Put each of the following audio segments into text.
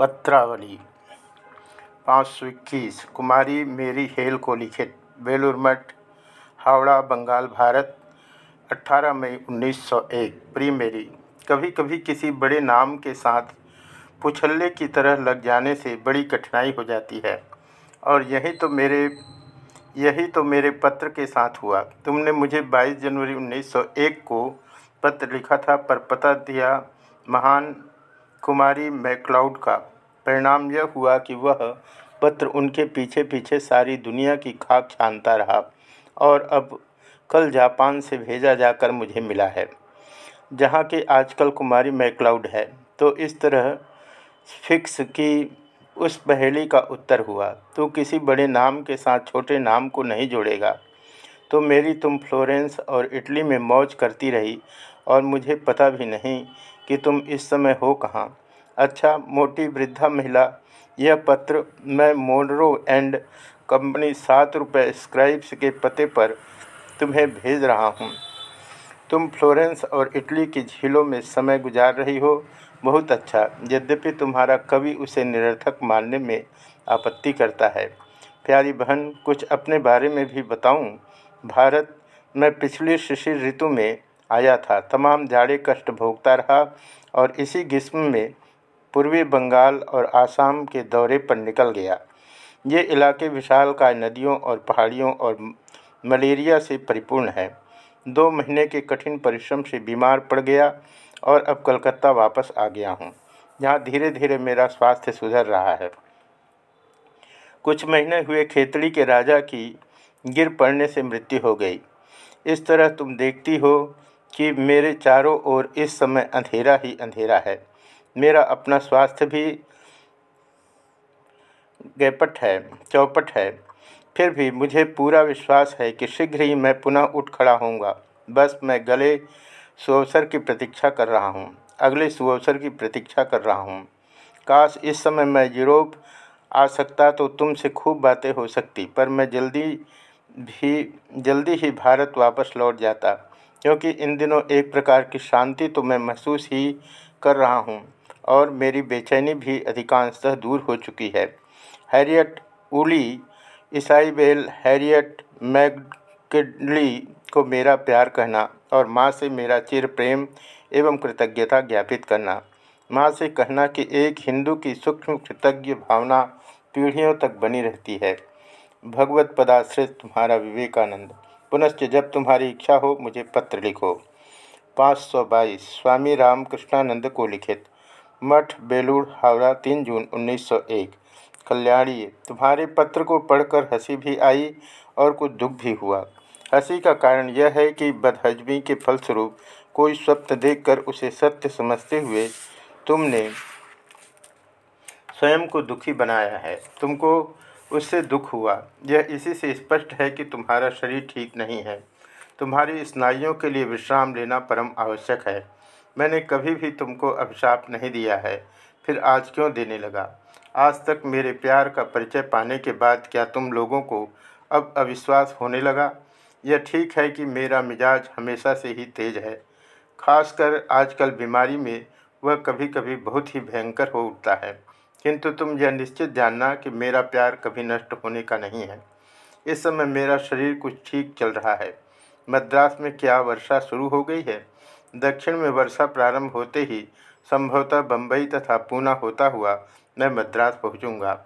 पत्रावली। पाँच सौ इक्कीस, कुमारी मेरी हेल को लिखित बेलूर मठ, हावड़ा, बंगाल, भारत 18 मई 1901 प्री मेरी कभी कभी किसी बड़े नाम के साथ पुछल्ले की तरह लग जाने से बड़ी कठिनाई हो जाती है। और यही तो मेरे, यही तो मेरे पत्र के साथ हुआ। तुमने मुझे 22 जनवरी 1901 को पत्र लिखा था पर पता दिया महान कुमारी मैक्लाउड का। परिणाम यह हुआ कि वह पत्र उनके पीछे पीछे सारी दुनिया की खाक छानता रहा और अब कल जापान से भेजा जाकर मुझे मिला है, जहाँ के आजकल कुमारी मैक्लाउड है। तो इस तरह फिक्स की उस पहेली का उत्तर हुआ तो किसी बड़े नाम के साथ छोटे नाम को नहीं जोड़ेगा। तो मेरी तुम फ्लोरेंस और इटली में मौज करती रही और मुझे पता भी नहीं कि तुम इस समय हो कहाँ। अच्छा मोटी वृद्धा महिला यह पत्र मैं मोनरो एंड कंपनी सात रुपये स्क्राइब्स के पते पर तुम्हें भेज रहा हूँ। तुम फ्लोरेंस और इटली की झीलों में समय गुजार रही हो। बहुत अच्छा यद्यपि तुम्हारा कवि उसे निरर्थक मानने में आपत्ति करता है। प्यारी बहन, कुछ अपने बारे में भी बताऊँ? भारत मैं पिछली शिशिर ऋतु में आया था, तमाम जाड़े कष्ट भोगता रहा और इसी ग्रीष्म में पूर्वी बंगाल और आसाम के दौरे पर निकल गया। ये इलाके विशाल का नदियों और पहाड़ियों और मलेरिया से परिपूर्ण है। दो महीने के कठिन परिश्रम से बीमार पड़ गया और अब कलकत्ता वापस आ गया हूँ। यहाँ धीरे धीरे मेरा स्वास्थ्य सुधर रहा है। कुछ महीने हुए खेतड़ी के राजा की गिर पड़ने से मृत्यु हो गई। इस तरह तुम देखती हो कि मेरे चारों ओर इस समय अंधेरा ही अंधेरा है। मेरा अपना स्वास्थ्य भी गैपट है, चौपट है। फिर भी मुझे पूरा विश्वास है कि शीघ्र ही मैं पुनः उठ खड़ा होऊँगा। बस मैं गले सुअवसर की प्रतीक्षा कर रहा हूँ। अगले सुअवसर की प्रतीक्षा कर रहा हूँ। काश इस समय मैं यूरोप आ सकता तो तुमसे खूब बातें हो सकती, पर मैं जल्दी भी, जल्दी ही भारत वापस लौट जाता। क्योंकि इन दिनों एक प्रकार की शांति तो मैं महसूस ही कर रहा हूँ। और मेरी बेचैनी भी अधिकांशतः दूर हो चुकी है। हैरियट उली ईसाइबेल हैरियट मैगडली को मेरा प्यार कहना और माँ से मेरा चिर प्रेम एवं कृतज्ञता ज्ञापित करना। माँ से कहना कि एक हिंदू की सूक्ष्म कृतज्ञ भावना पीढ़ियों तक बनी रहती है। भगवत पदाश्रित तुम्हारा विवेकानंद। पुनश्च जब तुम्हारी इच्छा हो, मुझे पत्र लिखो। पाँच सौ बाईस, स्वामी रामकृष्णानंद को लिखित। मठ, बेलूर, हावड़ा, तीन जून 1901 कल्याणी, तुम्हारे पत्र को पढ़कर हँसी भी आई और कुछ दुख भी हुआ। हँसी का कारण यह है कि बदहजमी के फलस्वरूप कोई स्वप्न देखकर उसे सत्य समझते हुए तुमने स्वयं को दुखी बनाया है। तुमको उससे दुख हुआ। यह इसी से स्पष्ट है कि तुम्हारा शरीर ठीक नहीं है। तुम्हारी स्नायुओं के लिए विश्राम लेना परम आवश्यक है। मैंने कभी भी तुमको अभिशाप नहीं दिया है। फिर आज क्यों देने लगा? आज तक मेरे प्यार का परिचय पाने के बाद क्या तुम लोगों को अब अविश्वास होने लगा? यह ठीक है कि मेरा मिजाज हमेशा से ही तेज है। खासकर आजकल बीमारी में वह कभी कभी बहुत ही भयंकर हो उठता है। किंतु तुम यह निश्चित जानना कि मेरा प्यार कभी नष्ट होने का नहीं है। इस समय मेरा शरीर कुछ ठीक चल रहा है। मद्रास में क्या वर्षा शुरू हो गई है? दक्षिण में वर्षा प्रारंभ होते ही संभवतः बम्बई तथा पूना होता हुआ मैं मद्रास पहुंचूँगा।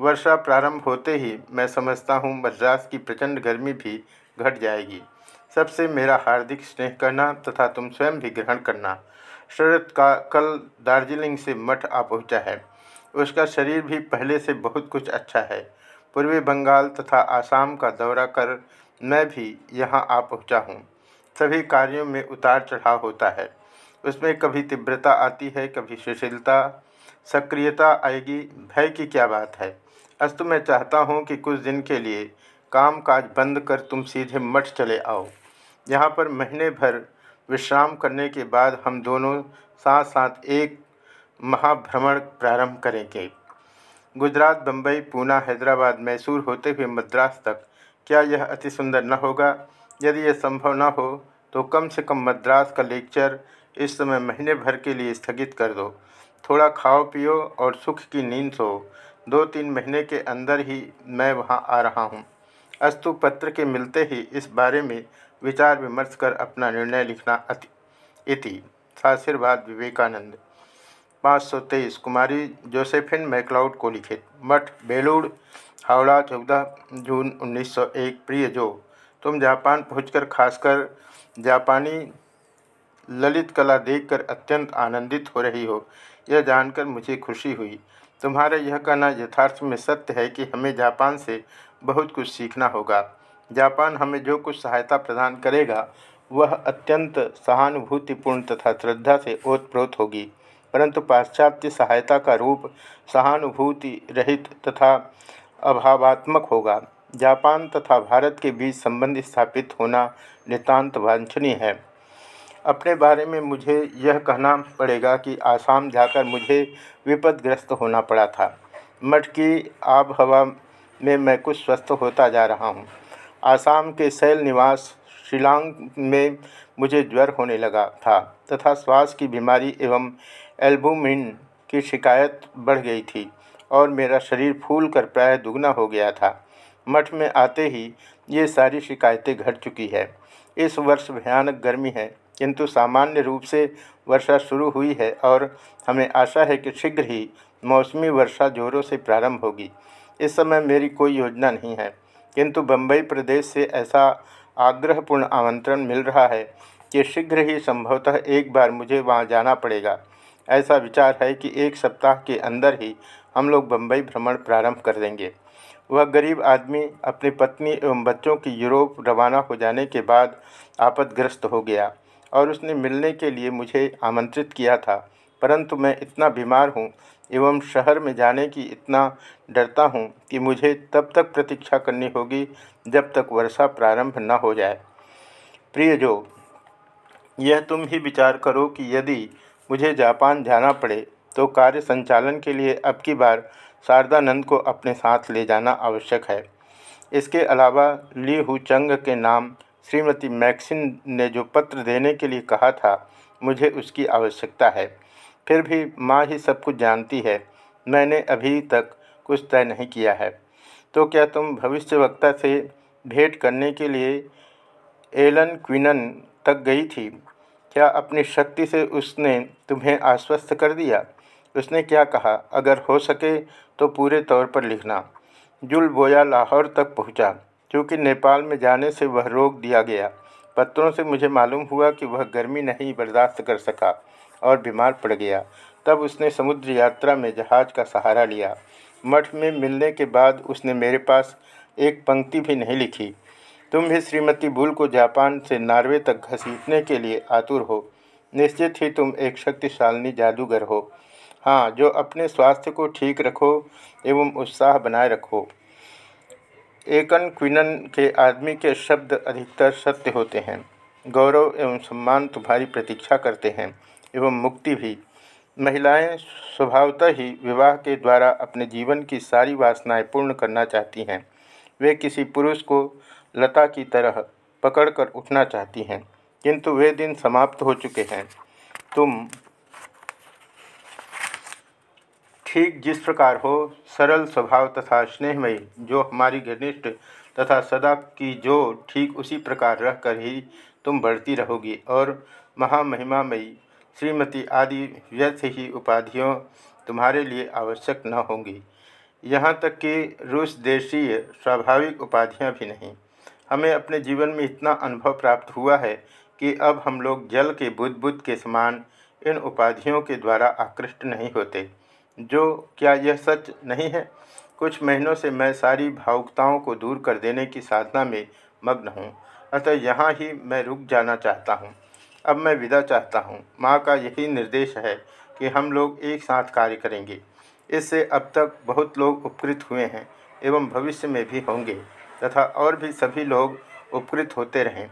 वर्षा प्रारंभ होते ही मैं समझता हूँ मद्रास की प्रचंड गर्मी भी घट जाएगी। सबसे मेरा हार्दिक स्नेह करना तथा तुम स्वयं भी ग्रहण करना। शरद का कल दार्जिलिंग से मठ आ पहुँचा है। उसका शरीर भी पहले से बहुत कुछ अच्छा है। पूर्वी बंगाल तथा आसाम का दौरा कर मैं भी यहाँ आ पहुँचा हूँ। सभी कार्यों में उतार चढ़ाव होता है। उसमें कभी तीव्रता आती है, कभी सुशीलता सक्रियता आएगी। भय की क्या बात है? अस्तु मैं चाहता हूँ कि कुछ दिन के लिए काम काज बंद कर तुम सीधे मठ चले आओ। यहाँ पर महीने भर विश्राम करने के बाद हम दोनों साथ साथ एक महाभ्रमण प्रारंभ करेंगे। गुजरात बम्बई पूना, हैदराबाद, मैसूर होते हुए मद्रास तक। क्या यह अति सुंदर न होगा? यदि यह संभव न हो तो कम से कम मद्रास का लेक्चर इस समय महीने भर के लिए स्थगित कर दो। थोड़ा खाओ, पियो और सुख की नींद सो। दो तीन महीने के अंदर ही मैं वहाँ आ रहा हूँ। अस्तु पत्र के मिलते ही इस बारे में विचार विमर्श कर अपना निर्णय लिखना अति इति। साशीर्वाद विवेकानंद। पाँच सौ तेईस। कुमारी जोसेफिन मैकलाउड को लिखित मठ बेलूड़ हावड़ा, चौदह जून 1901 प्रिय जो, तुम जापान पहुंचकर खासकर जापानी ललित कला देखकर अत्यंत आनंदित हो रही हो। यह जानकर मुझे खुशी हुई। तुम्हारा यह कहना यथार्थ में सत्य है कि हमें जापान से बहुत कुछ सीखना होगा। जापान हमें जो कुछ सहायता प्रदान करेगा, वह अत्यंत सहानुभूतिपूर्ण तथा श्रद्धा से ओतप्रोत होगी। परंतु पाश्चात्य सहायता का रूप सहानुभूति रहित तथा अभावात्मक होगा। जापान तथा भारत के बीच संबंध स्थापित होना नितांत वांछनीय है। अपने बारे में मुझे यह कहना पड़ेगा कि आसाम जाकर मुझे विपदग्रस्त होना पड़ा था। मठ की आब हवा में मैं कुछ स्वस्थ होता जा रहा हूँ। आसाम के शैल निवास शिलांग में मुझे ज्वर होने लगा था तथा श्वास की बीमारी एवं एल्बुमिन की शिकायत बढ़ गई थी और मेरा शरीर फूल कर प्राय दुगना हो गया था। मठ में आते ही ये सारी शिकायतें घट चुकी है। इस वर्ष भयानक गर्मी है, किंतु सामान्य रूप से वर्षा शुरू हुई है और हमें आशा है कि शीघ्र ही मौसमी वर्षा जोरों से प्रारंभ होगी। इस समय मेरी कोई योजना नहीं है, किंतु बम्बई प्रदेश से ऐसा आग्रहपूर्ण आमंत्रण मिल रहा है कि शीघ्र ही संभवतः एक बार मुझे वहाँ जाना पड़ेगा। ऐसा विचार है कि एक सप्ताह के अंदर ही हम लोग बम्बई भ्रमण प्रारंभ कर देंगे। वह गरीब आदमी अपनी पत्नी एवं बच्चों की यूरोप रवाना हो जाने के बाद आपदग्रस्त हो गया और उसने मिलने के लिए मुझे आमंत्रित किया था। परंतु मैं इतना बीमार हूँ एवं शहर में जाने की इतना डरता हूँ कि मुझे तब तक प्रतीक्षा करनी होगी जब तक वर्षा प्रारंभ न हो जाए। प्रिय जो यह तुम ही विचार करो कि यदि मुझे जापान जाना पड़े तो कार्य संचालन के लिए अब की बार शारदानंद को अपने साथ ले जाना आवश्यक है। इसके अलावा ली हु चंग के नाम श्रीमती मैक्सिन ने जो पत्र देने के लिए कहा था, मुझे उसकी आवश्यकता है। फिर भी माँ ही सब कुछ जानती है। मैंने अभी तक कुछ तय नहीं किया है। तो क्या तुम भविष्यवक्ता से भेंट करने के लिए एलन क्विनन तक गई थी? क्या अपनी शक्ति से उसने तुम्हें आश्वस्त कर दिया? उसने क्या कहा? अगर हो सके तो पूरे तौर पर लिखना। जुल बोया लाहौर तक पहुँचा। क्योंकि नेपाल में जाने से वह रोक दिया गया। पत्रों से मुझे मालूम हुआ कि वह गर्मी नहीं बर्दाश्त कर सका और बीमार पड़ गया। तब उसने समुद्र यात्रा में जहाज़ का सहारा लिया। मठ में मिलने के बाद उसने मेरे पास एक पंक्ति भी नहीं लिखी। तुम भी श्रीमती बुल को जापान से नार्वे तक घसीटने के लिए आतुर हो। निश्चित ही तुम एक शक्तिशालिनी जादूगर हो। हाँ जो अपने स्वास्थ्य को ठीक रखो एवं उत्साह बनाए रखो। एकन क्विनन के आदमी के शब्द अधिकतर सत्य होते हैं। गौरव एवं सम्मान तुम्हारी प्रतीक्षा करते हैं, एवं मुक्ति भी। महिलाएँ स्वभावतः ही विवाह के द्वारा अपने जीवन की सारी वासनाएँ पूर्ण करना चाहती हैं। वे किसी पुरुष को लता की तरह पकड़कर उठना चाहती हैं, किंतु वे दिन समाप्त हो चुके हैं। तुम ठीक जिस प्रकार हो, सरल स्वभाव तथा स्नेहमयी, जो हमारी घनिष्ठ तथा सदा की जो ठीक उसी प्रकार रहकर ही तुम बढ़ती रहोगी और महामहिमामयी, श्रीमती आदि व्यर्थ ही उपाधियों तुम्हारे लिए आवश्यक न होंगी। यहाँ तक कि रूस देशीय स्वाभाविक उपाधियाँ भी नहीं। हमें अपने जीवन में इतना अनुभव प्राप्त हुआ है कि अब हम लोग जल के बुद्ध बुद्ध के समान इन उपाधियों के द्वारा आकृष्ट नहीं होते। जो क्या यह सच नहीं है? कुछ महीनों से मैं सारी भावुकताओं को दूर कर देने की साधना में मग्न हूँ, अतः यहाँ ही मैं रुक जाना चाहता हूँ। अब मैं विदा चाहता हूँ। माँ का यही निर्देश है कि हम लोग एक साथ कार्य करेंगे। इससे अब तक बहुत लोग उपकृत हुए हैं एवं भविष्य में भी होंगे, तथा और भी सभी लोग उपकृत होते रहें।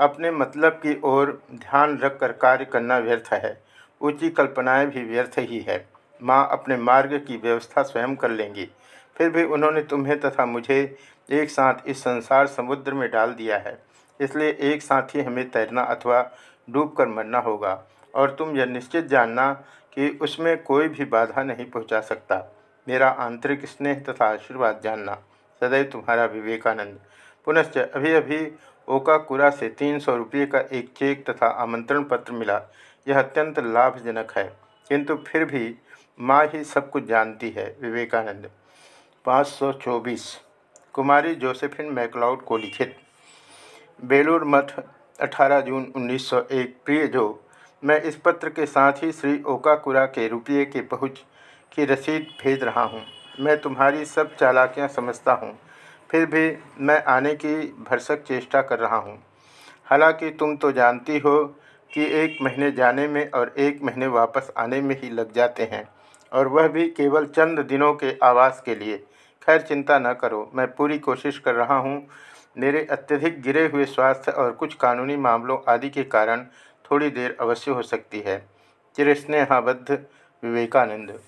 अपने मतलब की ओर ध्यान रखकर कार्य करना व्यर्थ है। ऊँची कल्पनाएँ भी व्यर्थ ही है। माँ अपने मार्ग की व्यवस्था स्वयं कर लेंगी। फिर भी उन्होंने तुम्हें तथा मुझे एक साथ इस संसार समुद्र में डाल दिया है। इसलिए एक साथ ही हमें तैरना अथवा डूब कर मरना होगा और तुम यह निश्चित जानना कि उसमें कोई भी बाधा नहीं पहुँचा सकता। मेरा आंतरिक स्नेह तथा आशीर्वाद जानना। सदैव तुम्हारा विवेकानंद। पुनश्च अभी अभी ओकाकुरा से तीन सौ रुपये का एक चेक तथा आमंत्रण पत्र मिला। यह अत्यंत लाभजनक है। किंतु फिर भी माँ ही सब कुछ जानती है, विवेकानंद। पाँच सौ चौबीस। कुमारी जोसेफिन मैकलाउड को लिखित। बेलूर मठ 18 जून 1901 प्रिय जो, मैं इस पत्र के साथ ही श्री ओकाकुरा के रुपये के पहुँच की रसीद भेज रहा हूँ। मैं तुम्हारी सब चालाकियाँ समझता हूँ। फिर भी मैं आने की भरसक चेष्टा कर रहा हूँ। हालाँकि तुम तो जानती हो कि एक महीने जाने में और एक महीने वापस आने में ही लग जाते हैं। और वह भी केवल चंद दिनों के आवास के लिए। खैर, चिंता न करो, मैं पूरी कोशिश कर रहा हूँ। मेरे अत्यधिक गिरे हुए स्वास्थ्य और कुछ कानूनी मामलों आदि के कारण थोड़ी देर अवश्य हो सकती है। चिरस्नेहाबद्ध विवेकानंद।